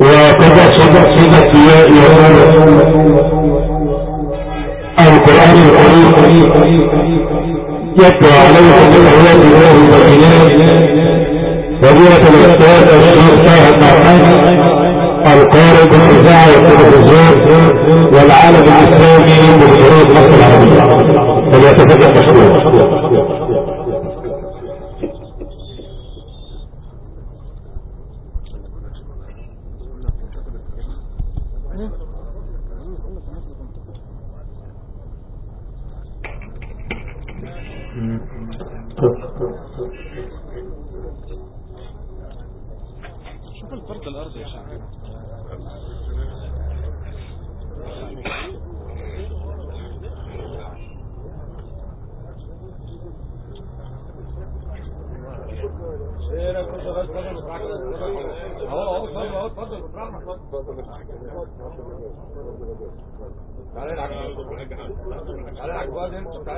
وقد صدق صدق يا يوم القرآن الكريم يتلى عليكم من آيات الله البينات فضيلة الأستاذ الشيخ طه النعمان القارئ بالإذاعة والتلفزيون والعالم الإسلامي بشروط مصر العربية فليتفضل مشكور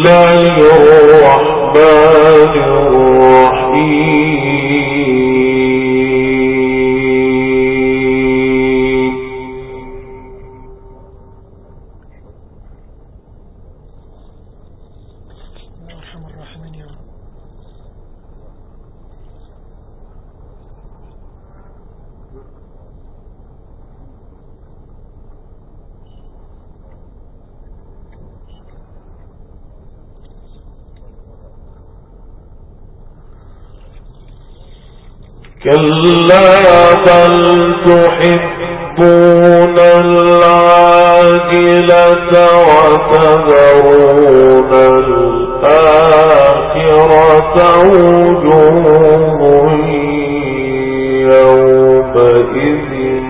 الله الرحمن يومئذ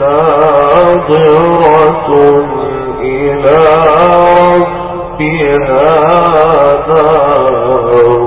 ناظرة إلى ربها ناظرة.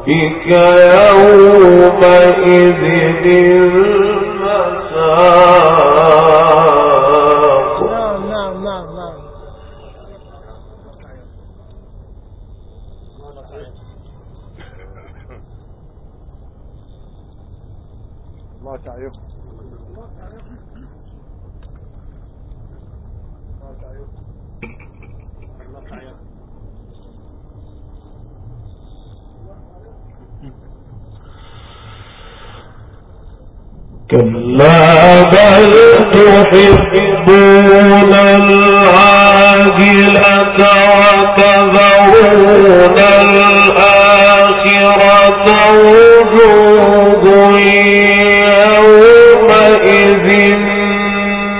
ربك يومئذ المساق نعم نعم نعم نعم الله تعيب كلا بل تحبون العاجلة وتذرون الآخرة وجوه يومئذ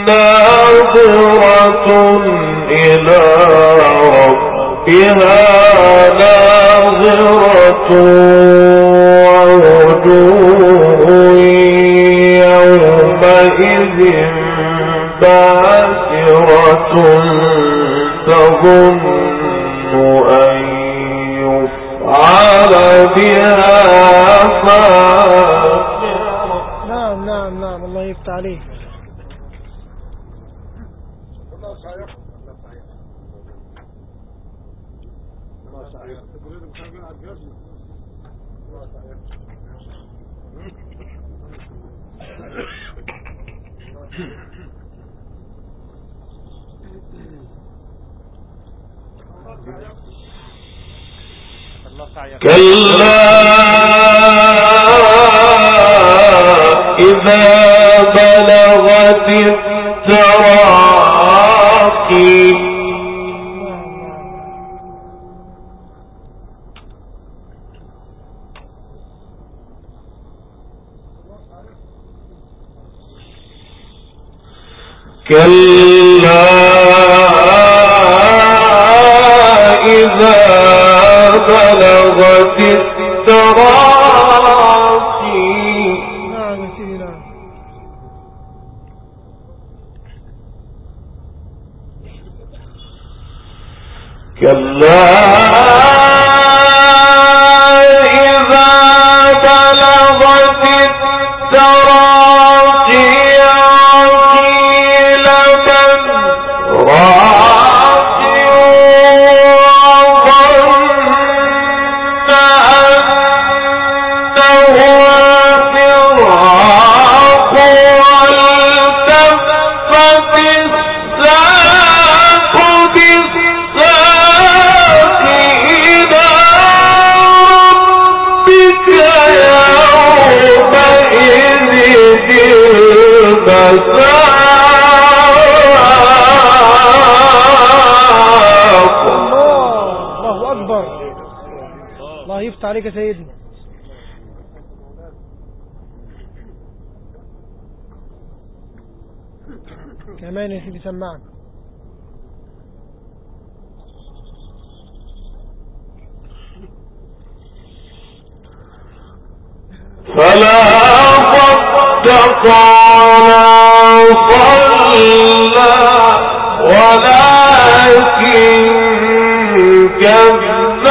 ناظرة إلى ربها ناظرة ووجوه يومئذ تظن أن يفعل بها نعم نعم نعم الله يفتح عليك الله تعيب كلا إذا بلغت التراقي. كلا عليك يا سيدي. كمان يا سيدي سمعنا فلا صدق ولا صلى ولكن كذب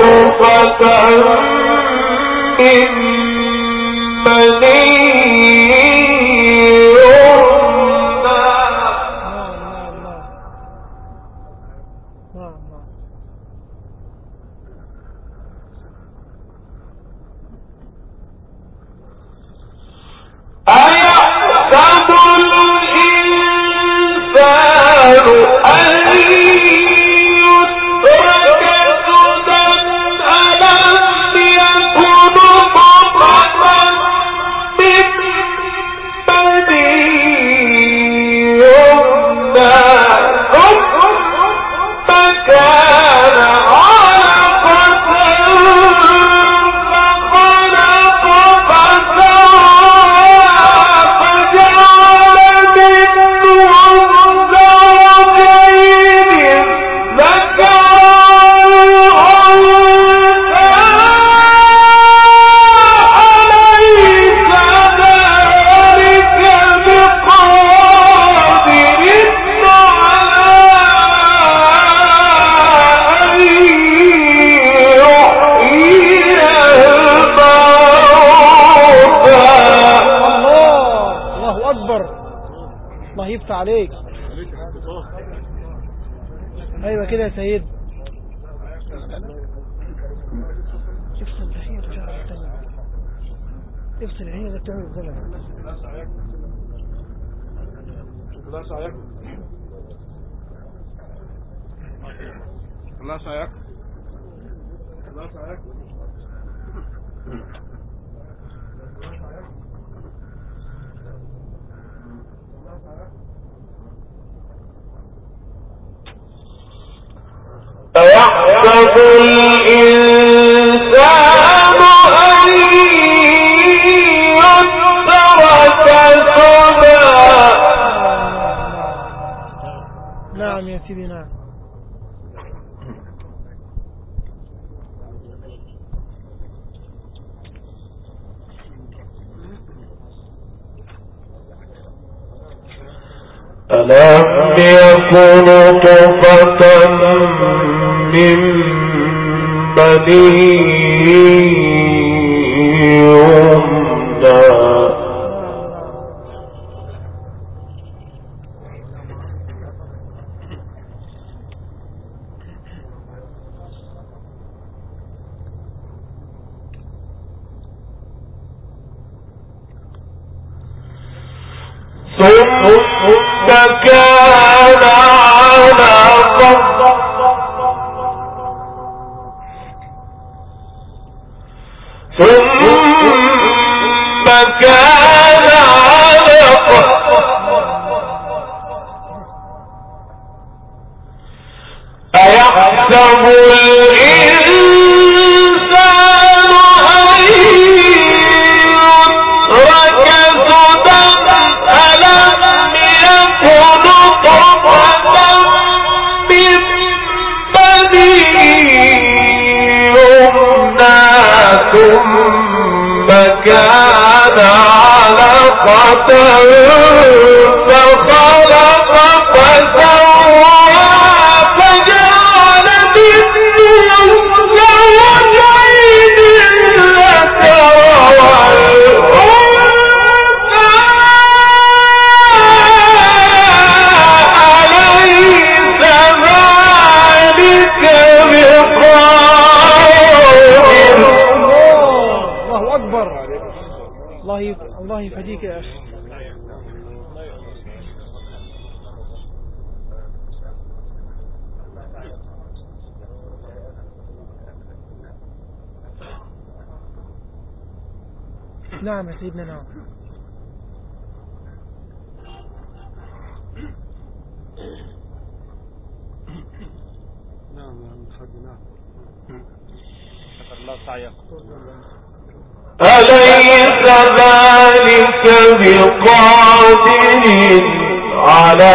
نطفة من مليء أيحسب الإنسان سيدي نعم ألم يكن طفة من بني يمنى ثم كان علقة. أيحسب كان علقة فخلق فسوى فجعل يفديك يا أخي. نعم يا سيدنا نعم. نعم يا الحاج نعم. أليس ذلك بقادر على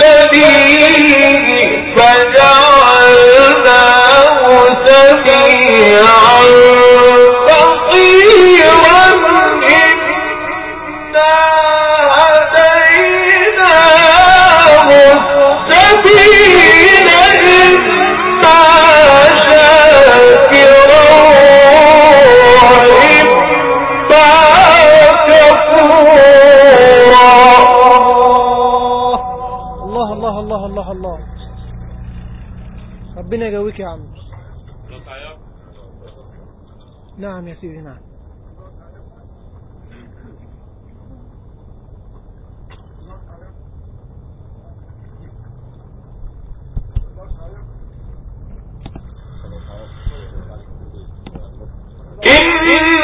فيهتديه فجعل ربنا يقويك يا عم نعم يا سيدي نعم إن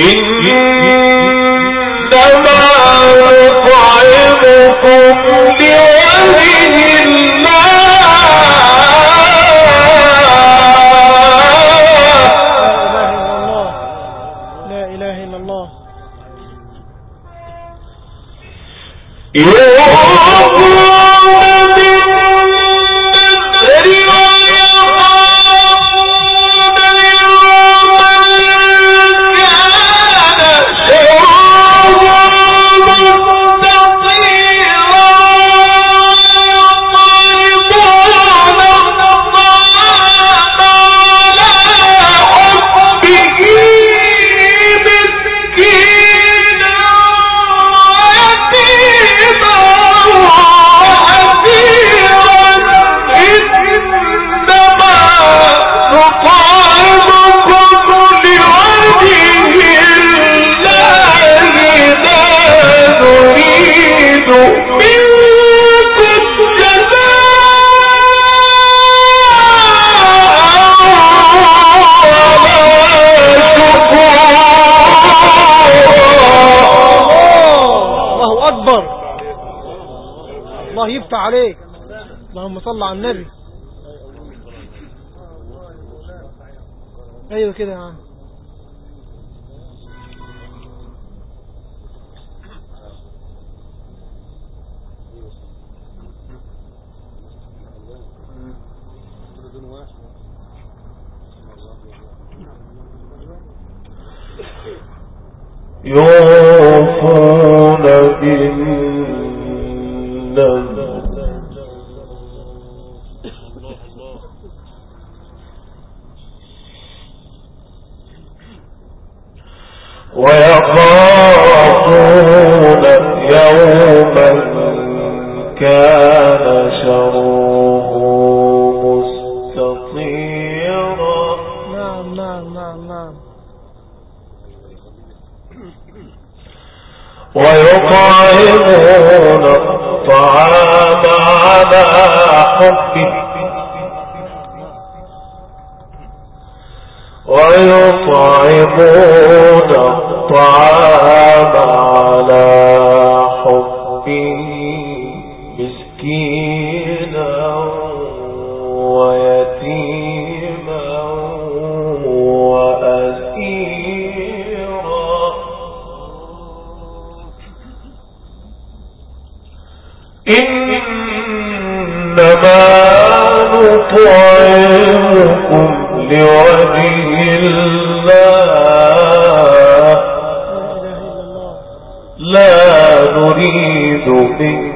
إنما نطعمكم لأ صلى على النبي. أيوه كده آه. يا عم something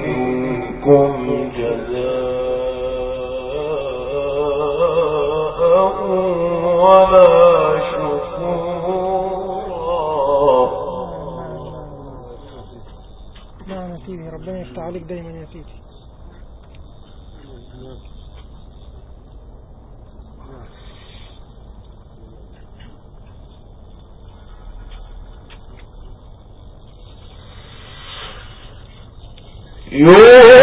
哟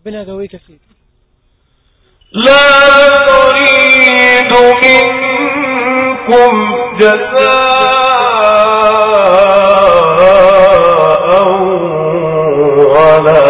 ربنا يقويك يا لا تريد منكم جزاء ولا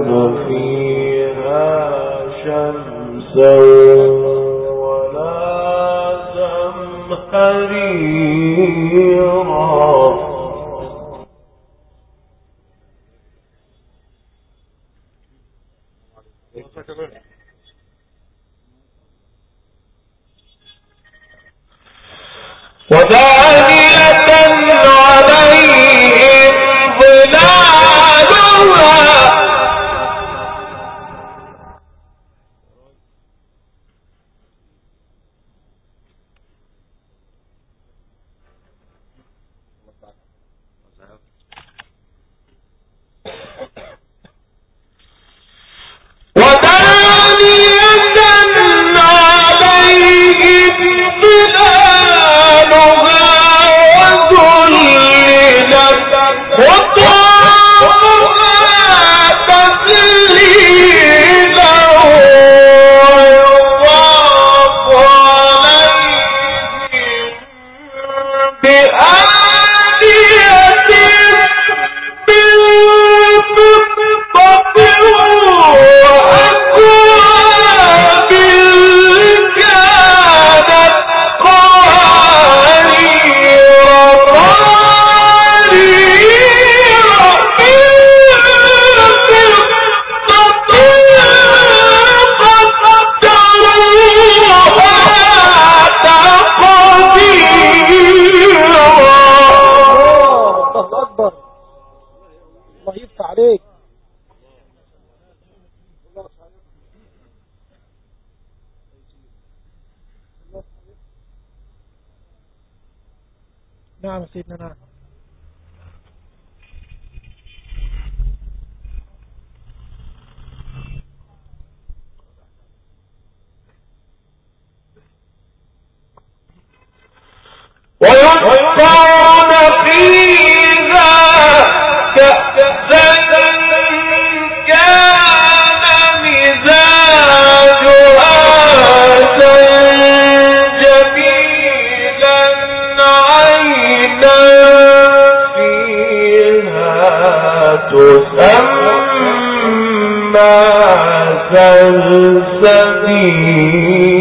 شمسا ولا زمهريرا نعم سيدنا نعم. ويقطع سبيلا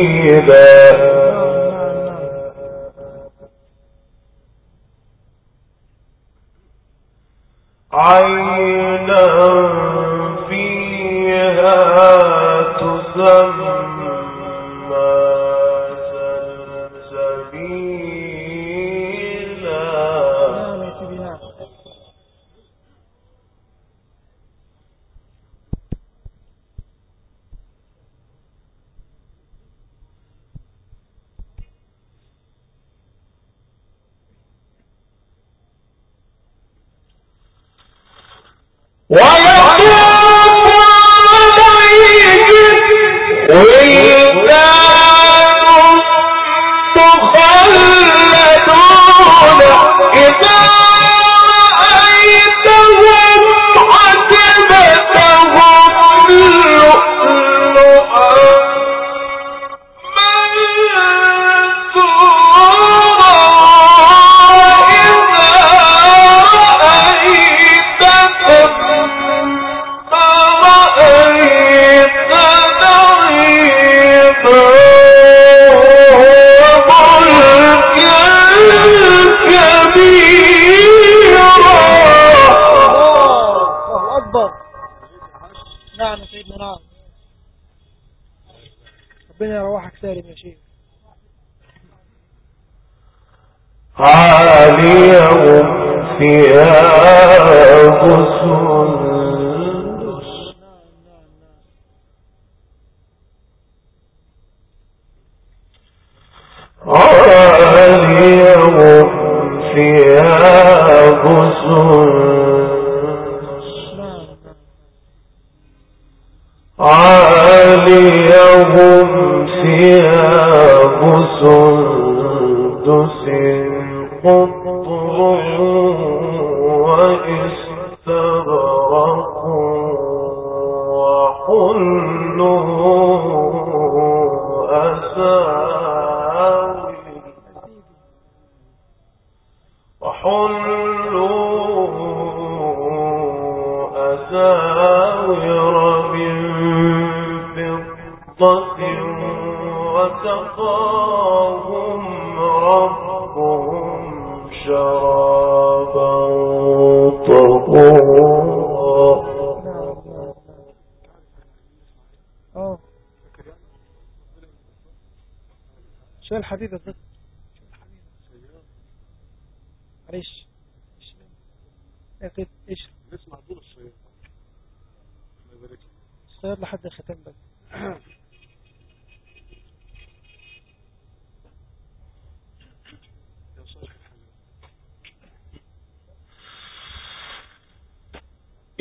شفقة وتقاهم ربهم شرابا طهورا. شو الحديث ده معلش إيه، إيش؟ نسمع دور الصياد الصياد لحد الختام بس.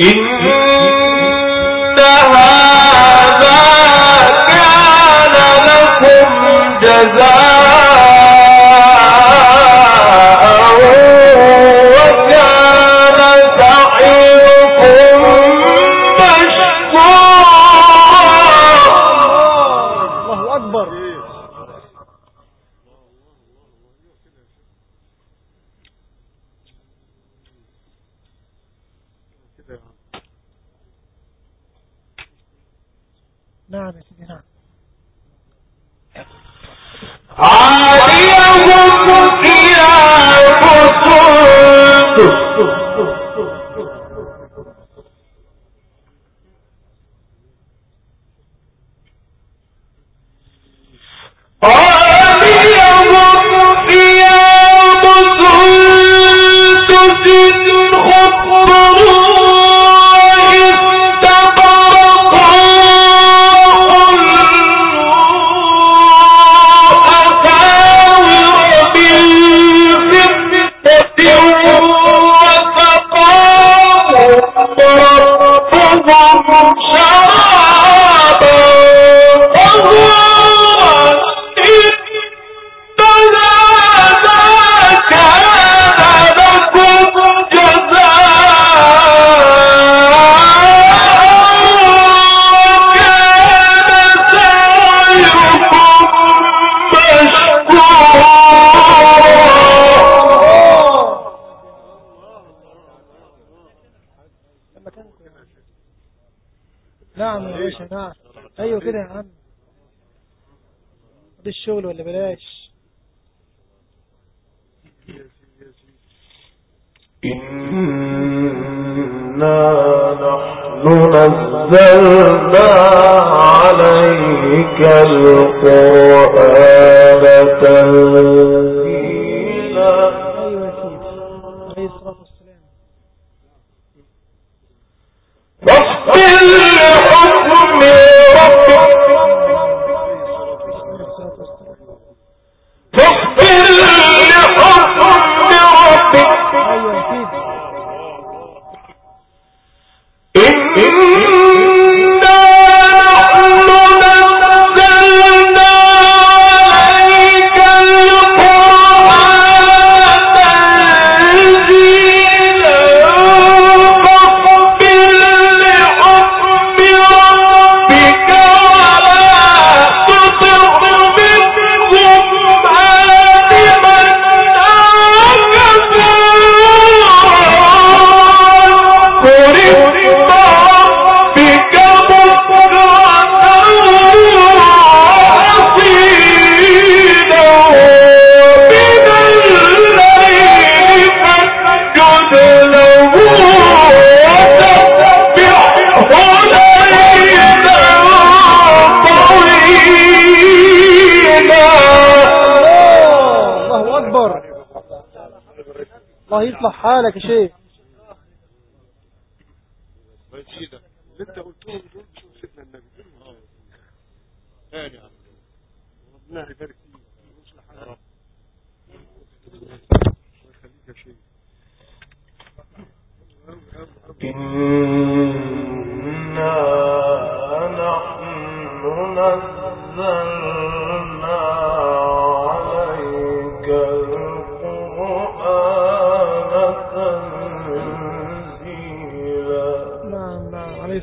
إن هذا كان لكم جزاء Amém. دي الشغل ولا بلاش؟ إنا نحن نزلنا عليك القرآن تنزل بالله حكم ربك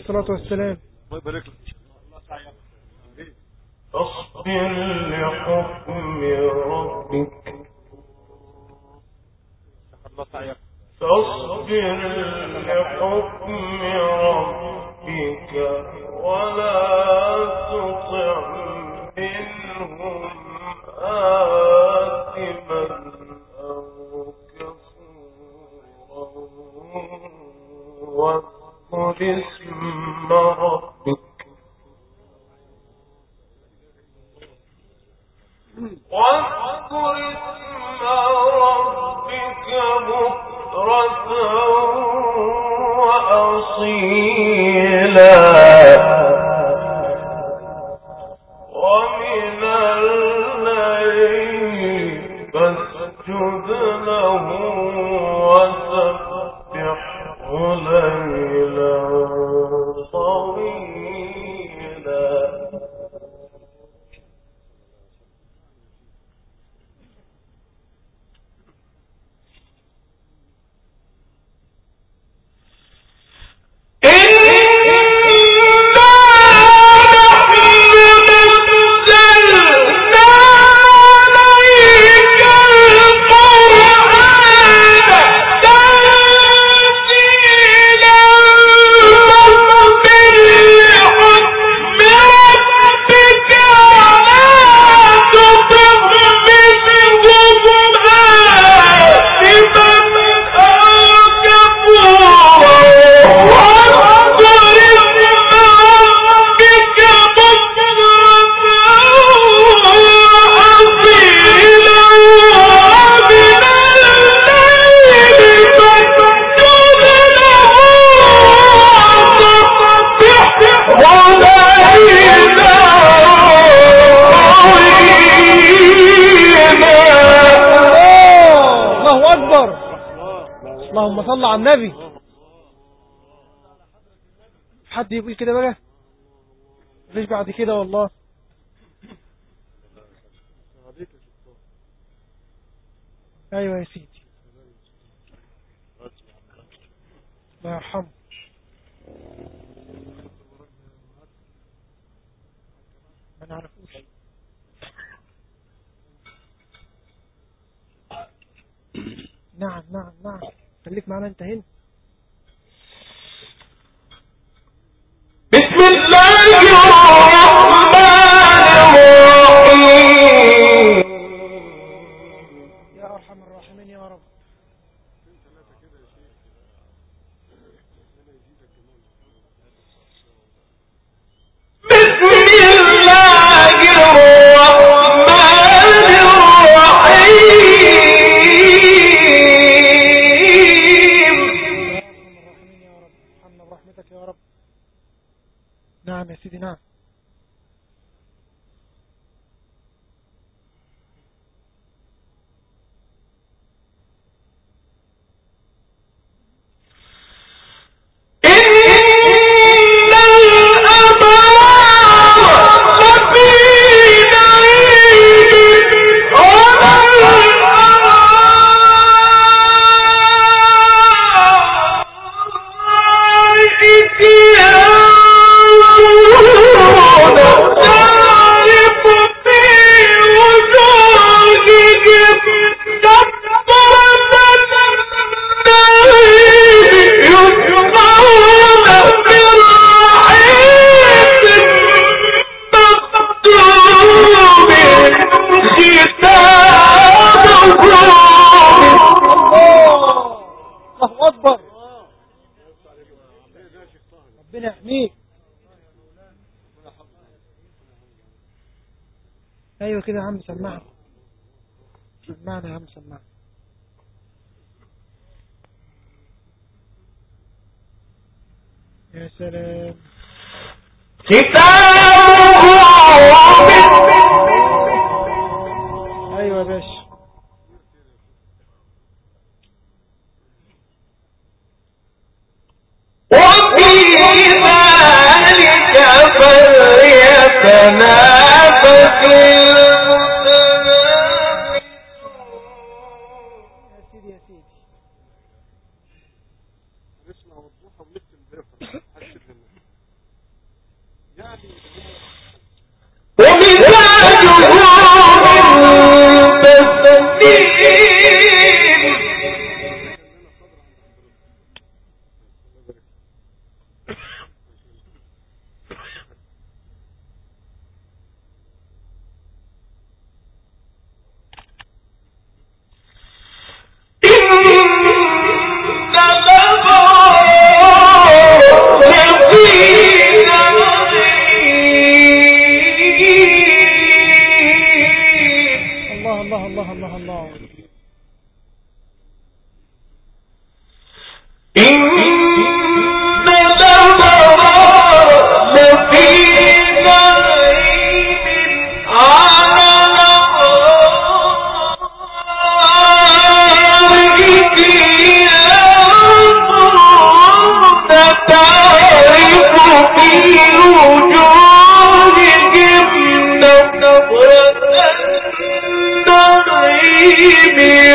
الصلاة والسلام. اصبر لحكم ربك. اصبر لحكم حد يقول كده بقى؟ مفيش بعد كده والله. أيوه يا سيدي. يا سلام أيوه يا باشا me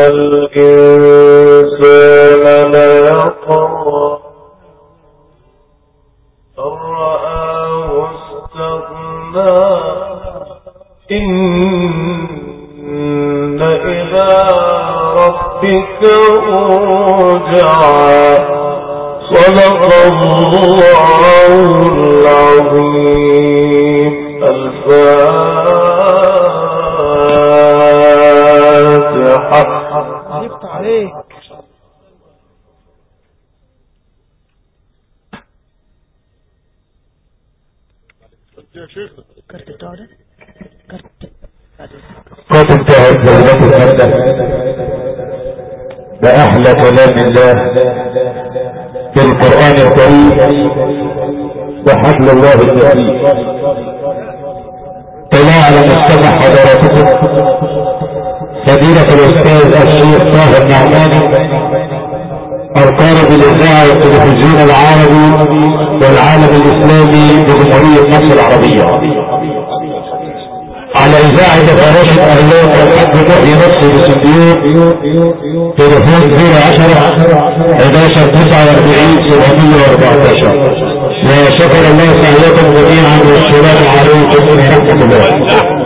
إن في القرآن الكريم وحبل الله المتين طلع على مستمع حضراتكم فضيلة الأستاذ الشيخ طاهر النعماني أركان بالإذاعة والتلفزيون العربي والعالم الإسلامي بجمهورية مصر العربية. فراشة أهلان والحج محي نصر بسنديون تليفون 010 11 49 714 وشكر الله سعيكم جميعا والسلام عليكم ورحمة الله.